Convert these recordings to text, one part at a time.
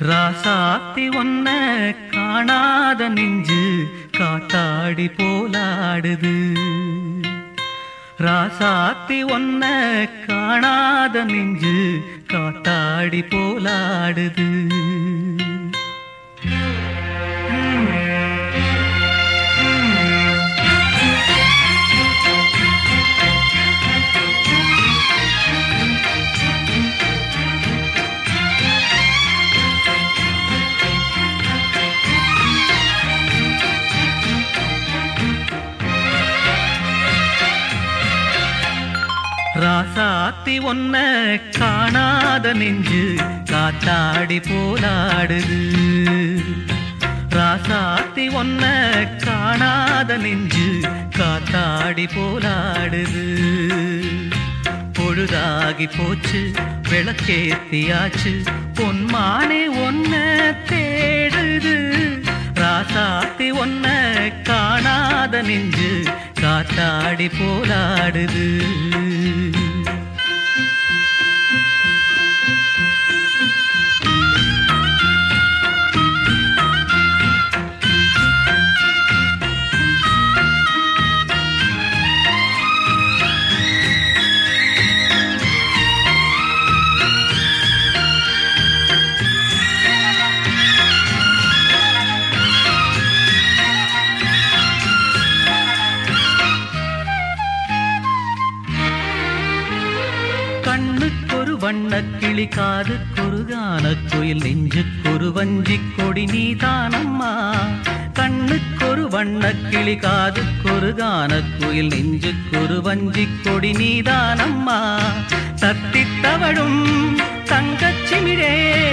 ராசாத்தி ஒன்ன காணாத நெஞ்சு காட்டாடி போலாடுது. ராசாத்தி ஒன்ன காணாத நெஞ்சு காட்டாடி போலாடுது. ராசாத்தி ஒன்ன காணாத நெஞ்சு காத்தாடி போலாடுது. ராசாத்தி ஒன்ன காணாத நெஞ்சு காத்தாடி போலாடுது. பொழுதாகி போச்சு விளக்கேத்தியாச்சு பொன்மானே ஒன்ன தேடுது. ராசாத்தி ஒன்ன காணாத நெஞ்சு காத்தாடி போலாடுது. வண்ணக்கிளி காது குருகான காதுக்கொரு குயில் நெஞ்சுக்கொரு வஞ்சி கொடி நீதானம்மா. கண்ணுக்கொரு வண்ணக்கிளி காது குருகான கானக் குயில் நெஞ்சுக்கொரு வஞ்சி கொடி நீதானம்மா. தத்தித் தவழும் தங்கச்சிமிழே.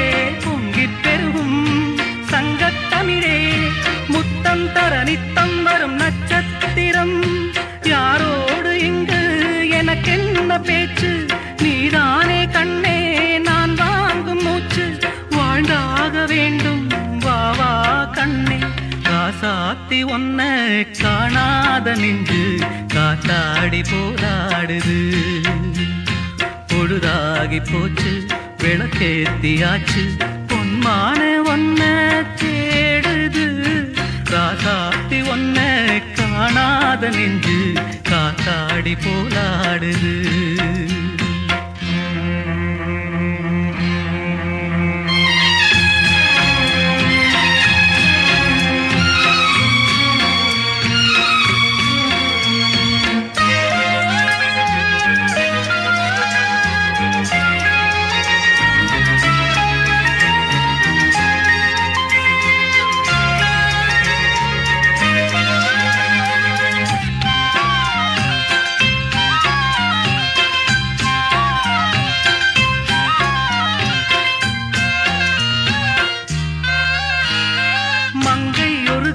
ஒன்ன காணாத நின்று காத்தாடி போராடுது. பொழுதாகி போச்சு விளக்கேத்தியாச்சு பொன்மான ஒன்ன தேடுது. ராசாத்தி ஒன்ன காணாத நின்று காத்தாடி போராடுது.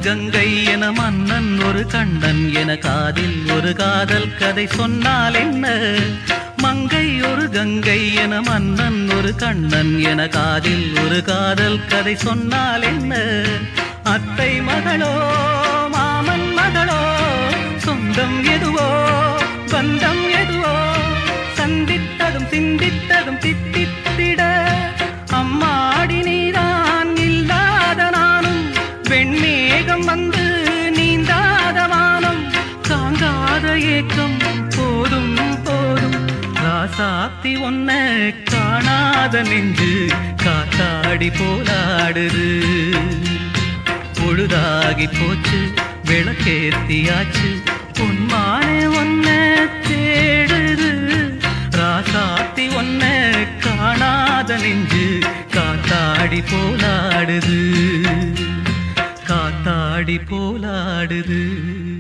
கங்கை என மன்னன் ஒரு கண்ணன் என காதில் ஒரு காதல் கதை சொன்னால் என்ன? மங்கை ஒரு கங்கை என மன்னன் ஒரு கண்ணன் என காதில் ஒரு காதல் கதை சொன்னால் என்ன? அத்தை மகளோ தாங்காத ஏக்கம் போதும் போதும். ராசாத்தி ஒன்ன காணாத நெஞ்சு காத்தாடி போலாடுது. பொழுதாகி போச்சு விளக்கேத்தியாச்சு. பொன்மானே ஒன்ன தேடுது. ராசாத்தி ஒன்ன காணாத நெஞ்சு காத்தாடி போலாடுது. காத்தாடி போலாடுது.